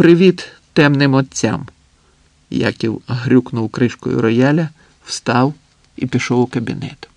Привіт темним отцям. Яків грюкнув кришкою рояля, встав і пішов у кабінет.